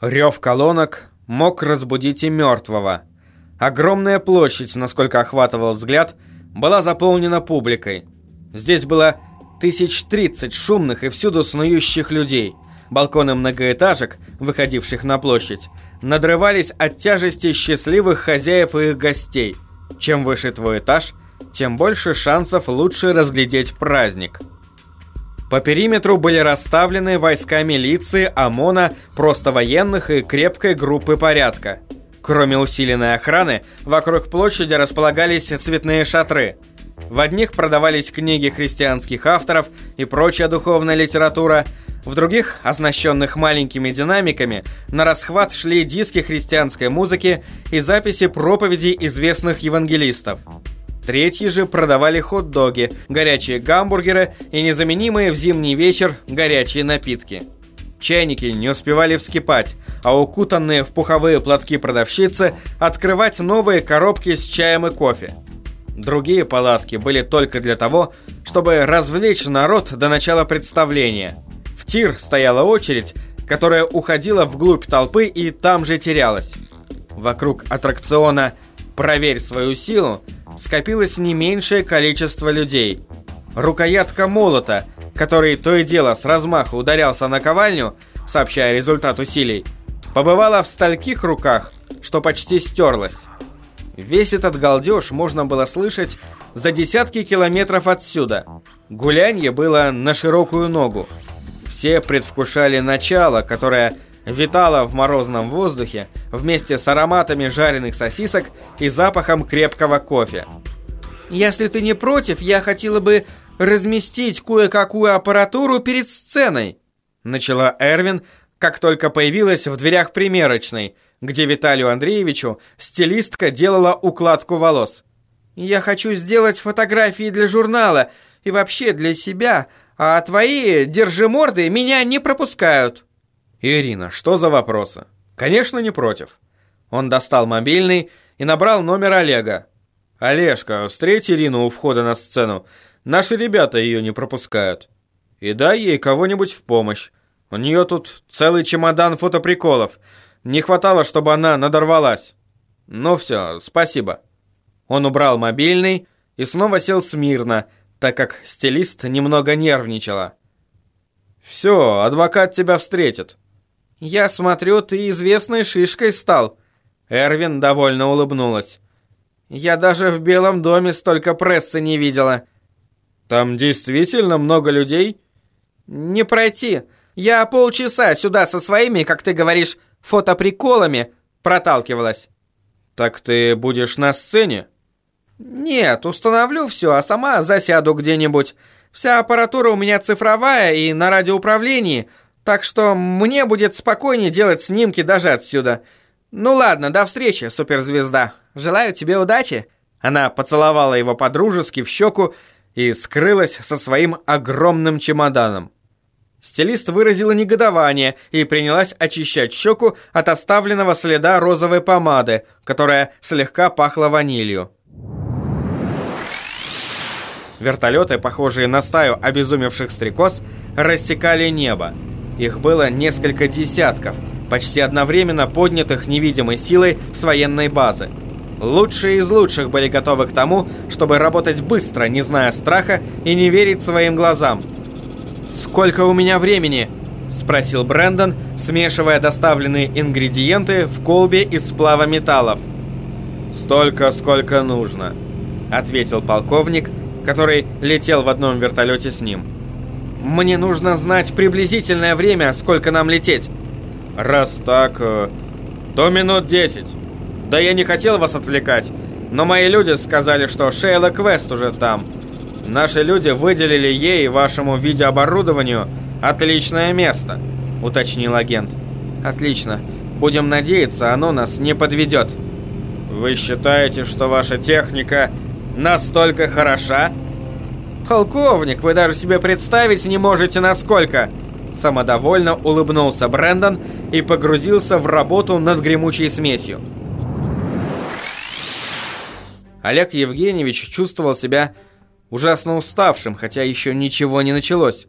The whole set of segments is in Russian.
Рев колонок мог разбудить и мертвого. Огромная площадь, насколько охватывал взгляд, была заполнена публикой. Здесь было тысяч тридцать шумных и всюду снующих людей. Балконы многоэтажек, выходивших на площадь, надрывались от тяжести счастливых хозяев и их гостей. Чем выше твой этаж, тем больше шансов лучше разглядеть праздник. По периметру были расставлены войска милиции, ОМОНа, просто военных и крепкой группы порядка. Кроме усиленной охраны, вокруг площади располагались цветные шатры. В одних продавались книги христианских авторов и прочая духовная литература, в других, оснащенных маленькими динамиками, на расхват шли диски христианской музыки и записи проповедей известных евангелистов. Третьи же продавали хот-доги, горячие гамбургеры и незаменимые в зимний вечер горячие напитки. Чайники не успевали вскипать, а укутанные в пуховые платки продавщицы открывать новые коробки с чаем и кофе. Другие палатки были только для того, чтобы развлечь народ до начала представления. В тир стояла очередь, которая уходила вглубь толпы и там же терялась. Вокруг аттракциона «Проверь свою силу» скопилось не меньшее количество людей. Рукоятка молота, который то и дело с размаху ударялся на ковальню, сообщая результат усилий, побывала в стольких руках, что почти стерлась. Весь этот галдеж можно было слышать за десятки километров отсюда. Гулянье было на широкую ногу. Все предвкушали начало, которое витало в морозном воздухе вместе с ароматами жареных сосисок и запахом крепкого кофе. «Если ты не против, я хотела бы разместить кое-какую аппаратуру перед сценой», начала Эрвин, как только появилась в дверях примерочной, где Виталию Андреевичу стилистка делала укладку волос. «Я хочу сделать фотографии для журнала и вообще для себя, а твои держиморды меня не пропускают». «Ирина, что за вопросы?» «Конечно, не против». Он достал мобильный и набрал номер Олега. «Олежка, встреть Ирину у входа на сцену. Наши ребята ее не пропускают. И дай ей кого-нибудь в помощь. У нее тут целый чемодан фотоприколов. Не хватало, чтобы она надорвалась. Ну все, спасибо». Он убрал мобильный и снова сел смирно, так как стилист немного нервничала. «Все, адвокат тебя встретит». «Я смотрю, ты известной шишкой стал». Эрвин довольно улыбнулась. «Я даже в Белом доме столько прессы не видела». «Там действительно много людей?» «Не пройти. Я полчаса сюда со своими, как ты говоришь, фотоприколами проталкивалась». «Так ты будешь на сцене?» «Нет, установлю все, а сама засяду где-нибудь. Вся аппаратура у меня цифровая и на радиоуправлении, так что мне будет спокойнее делать снимки даже отсюда. Ну ладно, до встречи, суперзвезда. Желаю тебе удачи. Она поцеловала его по-дружески в щеку и скрылась со своим огромным чемоданом. Стилист выразила негодование и принялась очищать щеку от оставленного следа розовой помады, которая слегка пахла ванилью. Вертолеты, похожие на стаю обезумевших стрекоз, рассекали небо. Их было несколько десятков, почти одновременно поднятых невидимой силой с военной базы. Лучшие из лучших были готовы к тому, чтобы работать быстро, не зная страха и не верить своим глазам. «Сколько у меня времени?» – спросил Брэндон, смешивая доставленные ингредиенты в колбе из сплава металлов. «Столько, сколько нужно», – ответил полковник, который летел в одном вертолете с ним. Мне нужно знать приблизительное время, сколько нам лететь. Раз так, э, то минут 10. Да я не хотел вас отвлекать, но мои люди сказали, что Шейла Квест уже там. Наши люди выделили ей и вашему видеооборудованию отличное место, уточнил агент. Отлично. Будем надеяться, оно нас не подведет. Вы считаете, что ваша техника настолько хороша? «Полковник, вы даже себе представить не можете, насколько!» Самодовольно улыбнулся Брэндон и погрузился в работу над гремучей смесью. Олег Евгеньевич чувствовал себя ужасно уставшим, хотя еще ничего не началось.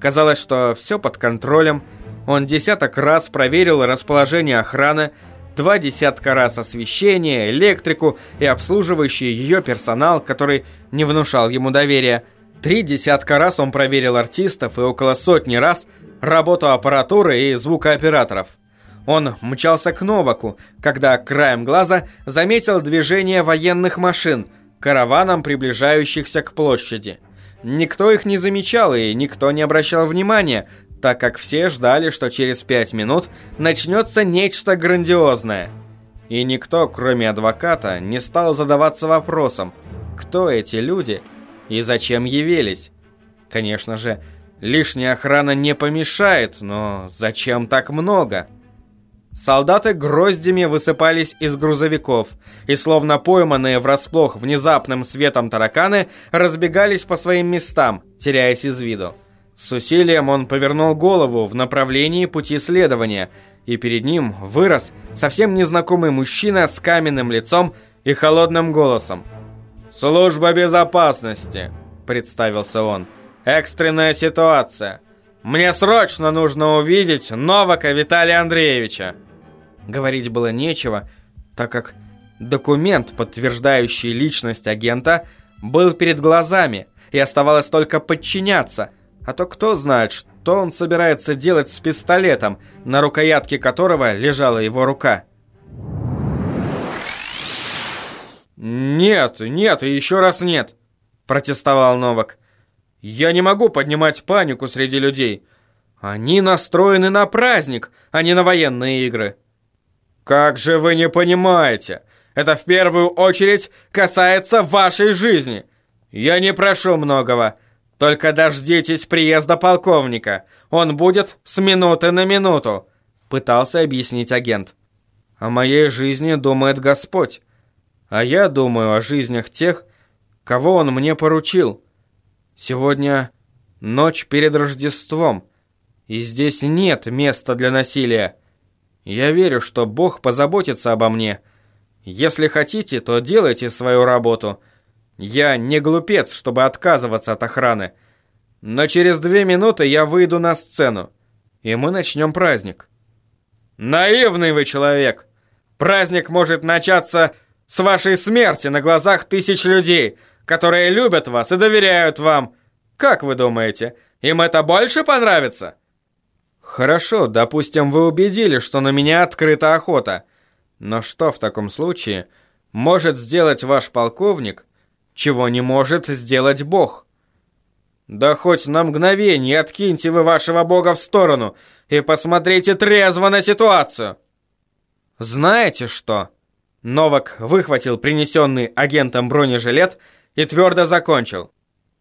Казалось, что все под контролем, Он десяток раз проверил расположение охраны, два десятка раз освещение, электрику и обслуживающий ее персонал, который не внушал ему доверия. Три десятка раз он проверил артистов и около сотни раз работу аппаратуры и звукооператоров. Он мчался к Новаку, когда краем глаза заметил движение военных машин, караваном приближающихся к площади. Никто их не замечал и никто не обращал внимания, так как все ждали, что через пять минут начнется нечто грандиозное. И никто, кроме адвоката, не стал задаваться вопросом, кто эти люди и зачем явились. Конечно же, лишняя охрана не помешает, но зачем так много? Солдаты гроздями высыпались из грузовиков, и словно пойманные врасплох внезапным светом тараканы разбегались по своим местам, теряясь из виду. С усилием он повернул голову в направлении пути следования, и перед ним вырос совсем незнакомый мужчина с каменным лицом и холодным голосом. «Служба безопасности», — представился он. «Экстренная ситуация. Мне срочно нужно увидеть Новака Виталия Андреевича». Говорить было нечего, так как документ, подтверждающий личность агента, был перед глазами, и оставалось только подчиняться, а то кто знает, что он собирается делать с пистолетом, на рукоятке которого лежала его рука. «Нет, нет и еще раз нет», – протестовал Новак. «Я не могу поднимать панику среди людей. Они настроены на праздник, а не на военные игры». «Как же вы не понимаете? Это в первую очередь касается вашей жизни. Я не прошу многого. Только дождитесь приезда полковника. Он будет с минуты на минуту», — пытался объяснить агент. «О моей жизни думает Господь. А я думаю о жизнях тех, кого Он мне поручил. Сегодня ночь перед Рождеством, и здесь нет места для насилия. Я верю, что Бог позаботится обо мне. Если хотите, то делайте свою работу. Я не глупец, чтобы отказываться от охраны. Но через две минуты я выйду на сцену, и мы начнем праздник. Наивный вы человек. Праздник может начаться с вашей смерти на глазах тысяч людей, которые любят вас и доверяют вам. Как вы думаете, им это больше понравится? Хорошо, допустим, вы убедили, что на меня открыта охота. Но что в таком случае может сделать ваш полковник, чего не может сделать Бог? Да хоть на мгновение откиньте вы вашего Бога в сторону и посмотрите трезво на ситуацию. Знаете что? Новак выхватил принесенный агентом бронежилет и твердо закончил.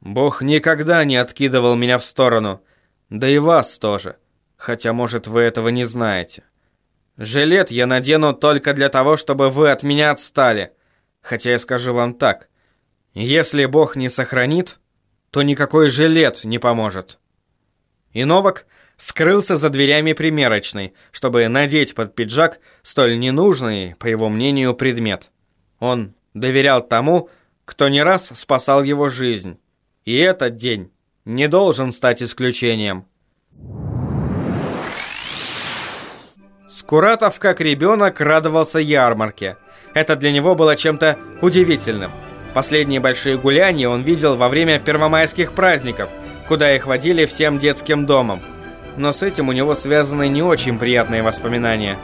Бог никогда не откидывал меня в сторону, да и вас тоже хотя, может, вы этого не знаете. Жилет я надену только для того, чтобы вы от меня отстали. Хотя я скажу вам так. Если Бог не сохранит, то никакой жилет не поможет. И Новак скрылся за дверями примерочной, чтобы надеть под пиджак столь ненужный, по его мнению, предмет. Он доверял тому, кто не раз спасал его жизнь. И этот день не должен стать исключением. Скуратов, как ребенок, радовался ярмарке. Это для него было чем-то удивительным. Последние большие гуляния он видел во время первомайских праздников, куда их водили всем детским домом. Но с этим у него связаны не очень приятные воспоминания.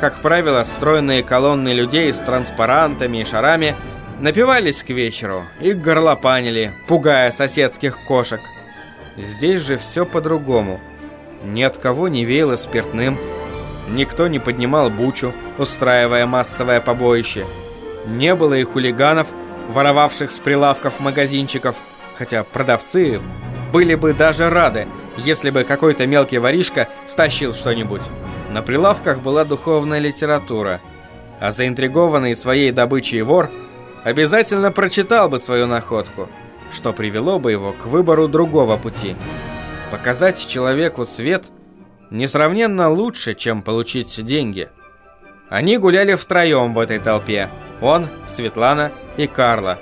Как правило, стройные колонны людей с транспарантами и шарами напивались к вечеру и горлопанили, пугая соседских кошек. Здесь же все по-другому. Ни от кого не веяло спиртным, Никто не поднимал бучу, устраивая массовое побоище. Не было и хулиганов, воровавших с прилавков магазинчиков, хотя продавцы были бы даже рады, если бы какой-то мелкий воришка стащил что-нибудь. На прилавках была духовная литература, а заинтригованный своей добычей вор обязательно прочитал бы свою находку, что привело бы его к выбору другого пути. Показать человеку свет – несравненно лучше, чем получить деньги. Они гуляли втроем в этой толпе. Он, Светлана и Карла.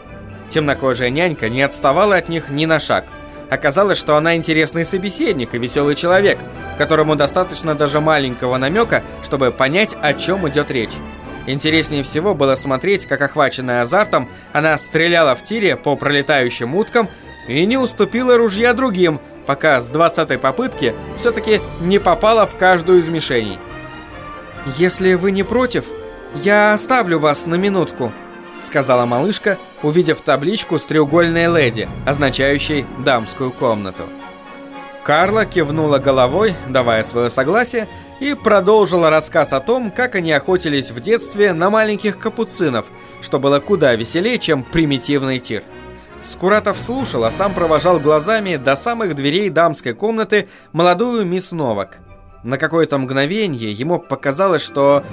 Темнокожая нянька не отставала от них ни на шаг. Оказалось, что она интересный собеседник и веселый человек, которому достаточно даже маленького намека, чтобы понять, о чем идет речь. Интереснее всего было смотреть, как охваченная азартом, она стреляла в тире по пролетающим уткам и не уступила ружья другим, пока с 20-й попытки все-таки не попала в каждую из мишеней. «Если вы не против, я оставлю вас на минутку», сказала малышка, увидев табличку с треугольной леди, означающей дамскую комнату. Карла кивнула головой, давая свое согласие, и продолжила рассказ о том, как они охотились в детстве на маленьких капуцинов, что было куда веселее, чем примитивный тир. Скуратов слушал, а сам провожал глазами до самых дверей дамской комнаты молодую мисс Новак. На какое-то мгновение ему показалось, что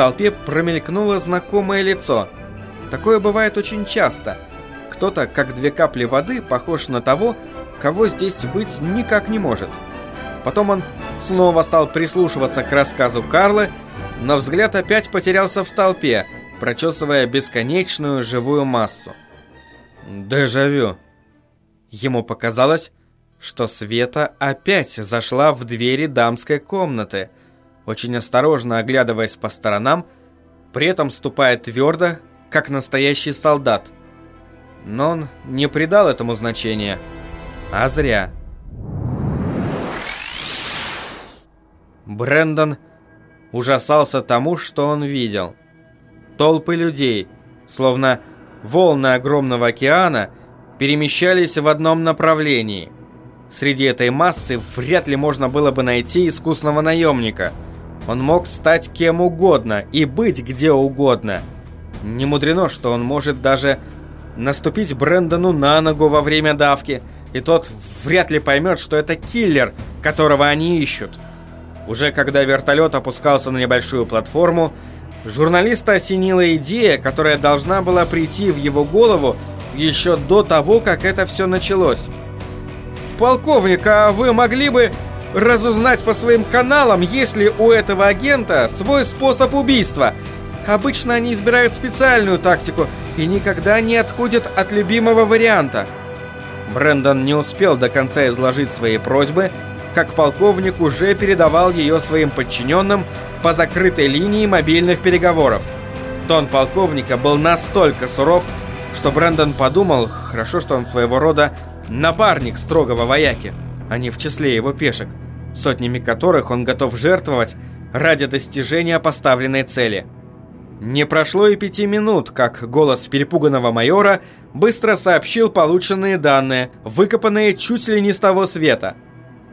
толпе промелькнуло знакомое лицо. Такое бывает очень часто. Кто-то, как две капли воды, похож на того, кого здесь быть никак не может. Потом он снова стал прислушиваться к рассказу Карлы, но взгляд опять потерялся в толпе, прочесывая бесконечную живую массу. Дежавю. Ему показалось, что Света опять зашла в двери дамской комнаты, очень осторожно оглядываясь по сторонам, при этом ступая твердо, как настоящий солдат. Но он не придал этому значения, а зря. Брендон ужасался тому, что он видел. Толпы людей, словно волны огромного океана, перемещались в одном направлении. Среди этой массы вряд ли можно было бы найти искусного наемника. Он мог стать кем угодно и быть где угодно. Не мудрено, что он может даже наступить Брэндону на ногу во время давки, и тот вряд ли поймет, что это киллер, которого они ищут. Уже когда вертолет опускался на небольшую платформу, журналиста осенила идея, которая должна была прийти в его голову еще до того, как это все началось. «Полковник, а вы могли бы разузнать по своим каналам, есть ли у этого агента свой способ убийства? Обычно они избирают специальную тактику и никогда не отходят от любимого варианта». Брэндон не успел до конца изложить свои просьбы, как полковник уже передавал ее своим подчиненным по закрытой линии мобильных переговоров. Тон полковника был настолько суров, что Брэндон подумал, хорошо, что он своего рода напарник строгого вояки, а не в числе его пешек, сотнями которых он готов жертвовать ради достижения поставленной цели. Не прошло и пяти минут, как голос перепуганного майора быстро сообщил полученные данные, выкопанные чуть ли не с того света –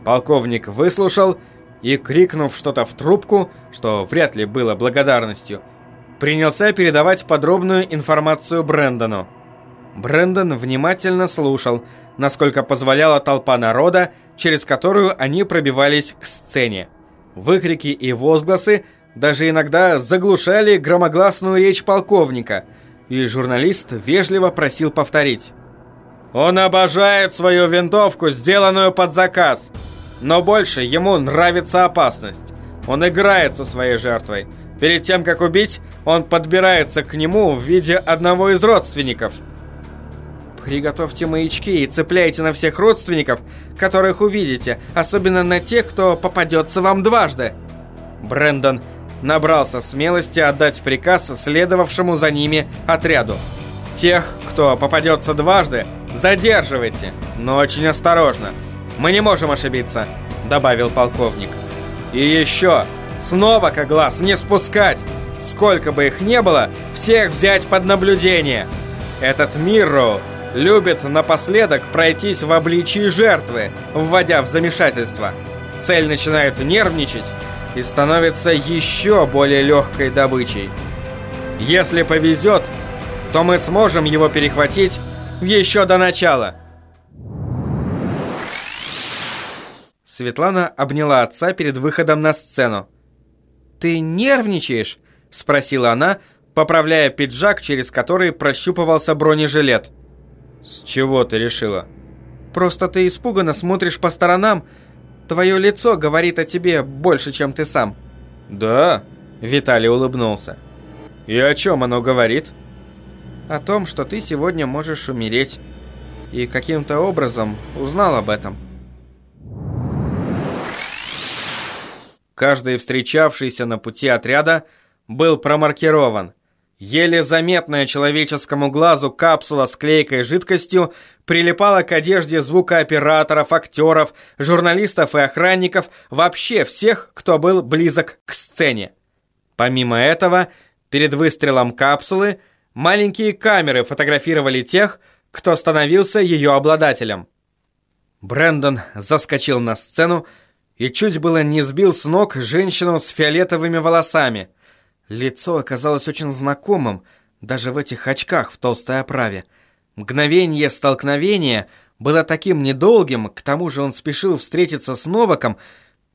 Полковник выслушал и, крикнув что-то в трубку, что вряд ли было благодарностью, принялся передавать подробную информацию Брэндону. Брэндон внимательно слушал, насколько позволяла толпа народа, через которую они пробивались к сцене. Выкрики и возгласы даже иногда заглушали громогласную речь полковника, и журналист вежливо просил повторить. «Он обожает свою винтовку, сделанную под заказ!» Но больше ему нравится опасность. Он играет со своей жертвой. Перед тем, как убить, он подбирается к нему в виде одного из родственников. Приготовьте маячки и цепляйте на всех родственников, которых увидите, особенно на тех, кто попадется вам дважды. Брендон набрался смелости отдать приказ следовавшему за ними отряду. Тех, кто попадется дважды, задерживайте, но очень осторожно. Мы не можем ошибиться», — добавил полковник. «И еще, снова как глаз не спускать! Сколько бы их не было, всех взять под наблюдение! Этот Мирроу любит напоследок пройтись в обличии жертвы, вводя в замешательство. Цель начинает нервничать и становится еще более легкой добычей. Если повезет, то мы сможем его перехватить еще до начала». Светлана обняла отца перед выходом на сцену. «Ты нервничаешь?» – спросила она, поправляя пиджак, через который прощупывался бронежилет. «С чего ты решила?» «Просто ты испуганно смотришь по сторонам. Твое лицо говорит о тебе больше, чем ты сам». «Да?» – Виталий улыбнулся. «И о чем оно говорит?» «О том, что ты сегодня можешь умереть». и каким-то образом узнал об этом. Каждый встречавшийся на пути отряда был промаркирован. Еле заметная человеческому глазу капсула с клейкой жидкостью прилипала к одежде звукооператоров, актеров, журналистов и охранников, вообще всех, кто был близок к сцене. Помимо этого, перед выстрелом капсулы маленькие камеры фотографировали тех, кто становился ее обладателем. Брэндон заскочил на сцену и чуть было не сбил с ног женщину с фиолетовыми волосами – Лицо оказалось очень знакомым, даже в этих очках в толстой оправе. Мгновение столкновения было таким недолгим, к тому же он спешил встретиться с Новаком,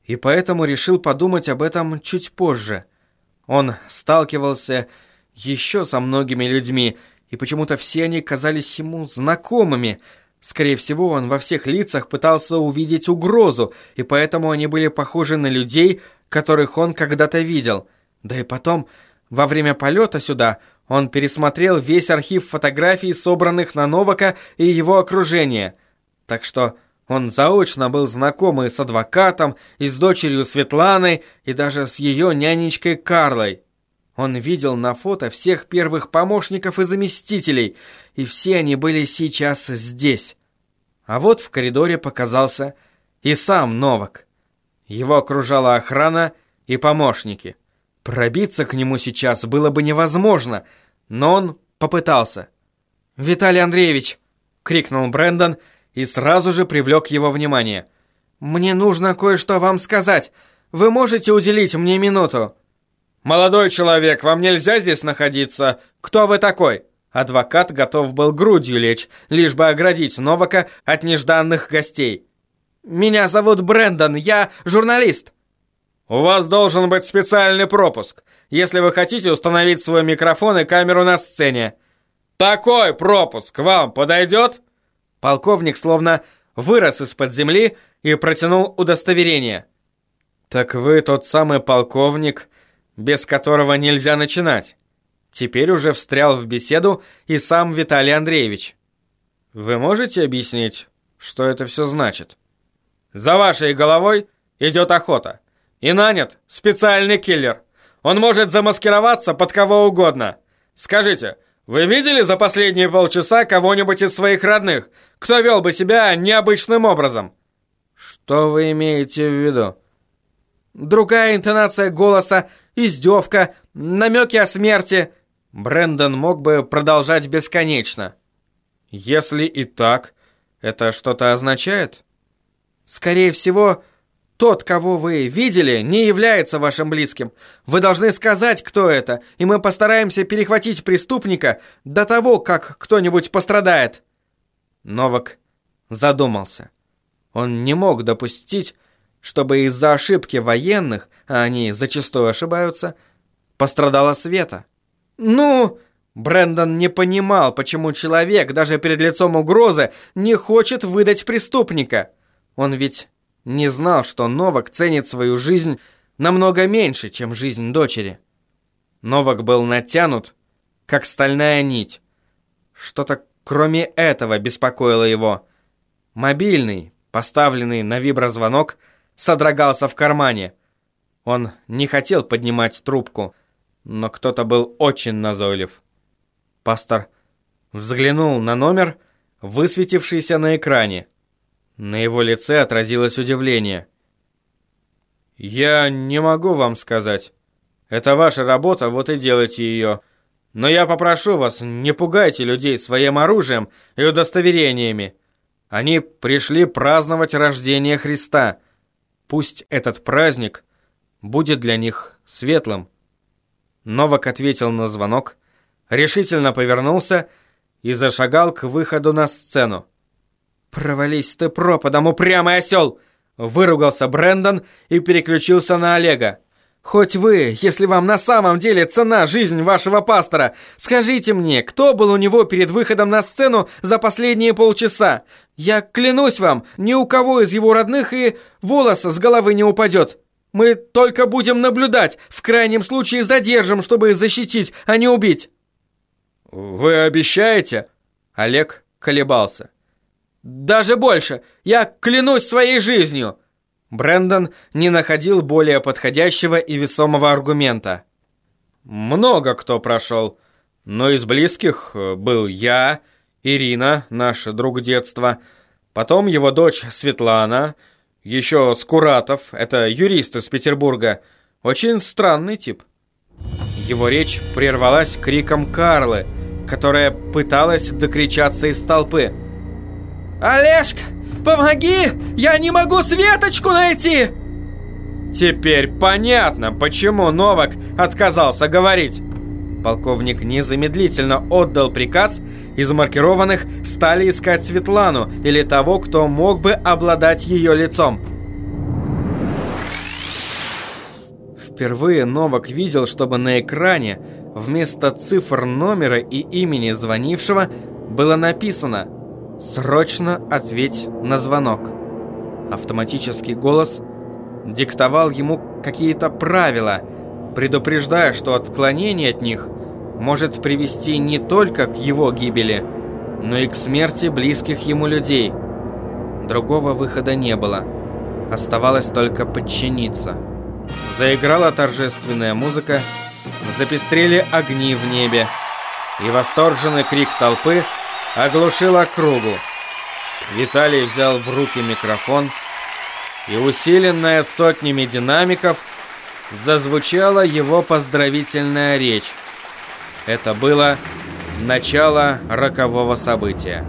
и поэтому решил подумать об этом чуть позже. Он сталкивался еще со многими людьми, и почему-то все они казались ему знакомыми. Скорее всего, он во всех лицах пытался увидеть угрозу, и поэтому они были похожи на людей, которых он когда-то видел – да и потом, во время полета сюда, он пересмотрел весь архив фотографий, собранных на Новака и его окружение. Так что он заочно был знаком и с адвокатом, и с дочерью Светланой, и даже с ее нянечкой Карлой. Он видел на фото всех первых помощников и заместителей, и все они были сейчас здесь. А вот в коридоре показался и сам Новак. Его окружала охрана и помощники. Пробиться к нему сейчас было бы невозможно, но он попытался. «Виталий Андреевич!» — крикнул Брэндон и сразу же привлек его внимание. «Мне нужно кое-что вам сказать. Вы можете уделить мне минуту?» «Молодой человек, вам нельзя здесь находиться. Кто вы такой?» Адвокат готов был грудью лечь, лишь бы оградить Новака от нежданных гостей. «Меня зовут Брэндон, я журналист». У вас должен быть специальный пропуск, если вы хотите установить свой микрофон и камеру на сцене. Такой пропуск вам подойдет? Полковник словно вырос из-под земли и протянул удостоверение. Так вы тот самый полковник, без которого нельзя начинать. Теперь уже встрял в беседу и сам Виталий Андреевич. Вы можете объяснить, что это все значит? За вашей головой идет охота. И нанят специальный киллер. Он может замаскироваться под кого угодно. Скажите, вы видели за последние полчаса кого-нибудь из своих родных, кто вел бы себя необычным образом? Что вы имеете в виду? Другая интонация голоса, издевка, намеки о смерти. Брэндон мог бы продолжать бесконечно. Если и так, это что-то означает? Скорее всего, тот, кого вы видели, не является вашим близким. Вы должны сказать, кто это, и мы постараемся перехватить преступника до того, как кто-нибудь пострадает». Новак задумался. Он не мог допустить, чтобы из-за ошибки военных, а они зачастую ошибаются, пострадала Света. «Ну...» Брэндон не понимал, почему человек даже перед лицом угрозы не хочет выдать преступника. Он ведь не знал, что Новак ценит свою жизнь намного меньше, чем жизнь дочери. Новак был натянут, как стальная нить. Что-то кроме этого беспокоило его. Мобильный, поставленный на виброзвонок, содрогался в кармане. Он не хотел поднимать трубку, но кто-то был очень назойлив. Пастор взглянул на номер, высветившийся на экране. На его лице отразилось удивление. «Я не могу вам сказать. Это ваша работа, вот и делайте ее. Но я попрошу вас, не пугайте людей своим оружием и удостоверениями. Они пришли праздновать рождение Христа. Пусть этот праздник будет для них светлым». Новак ответил на звонок, решительно повернулся и зашагал к выходу на сцену. «Провались ты пропадом, упрямый осел!» Выругался Брэндон и переключился на Олега. «Хоть вы, если вам на самом деле цена жизнь вашего пастора, скажите мне, кто был у него перед выходом на сцену за последние полчаса? Я клянусь вам, ни у кого из его родных и волоса с головы не упадет. Мы только будем наблюдать, в крайнем случае задержим, чтобы защитить, а не убить». «Вы обещаете?» Олег колебался. Даже больше. Я клянусь своей жизнью. Брэндон не находил более подходящего и весомого аргумента. Много кто прошел, но из близких э, был я, Ирина, наш друг детства, потом его дочь Светлана, еще Скуратов, это юрист из Петербурга, очень странный тип. Его речь прервалась криком Карлы, которая пыталась докричаться из толпы. «Олежка, помоги! Я не могу Светочку найти!» Теперь понятно, почему Новак отказался говорить. Полковник незамедлительно отдал приказ, из маркированных стали искать Светлану или того, кто мог бы обладать ее лицом. Впервые Новак видел, чтобы на экране вместо цифр номера и имени звонившего было написано «Срочно ответь на звонок». Автоматический голос диктовал ему какие-то правила, предупреждая, что отклонение от них может привести не только к его гибели, но и к смерти близких ему людей. Другого выхода не было. Оставалось только подчиниться. Заиграла торжественная музыка, запестрели огни в небе, и восторженный крик толпы оглушил округу. Виталий взял в руки микрофон, и усиленная сотнями динамиков зазвучала его поздравительная речь. Это было начало рокового события.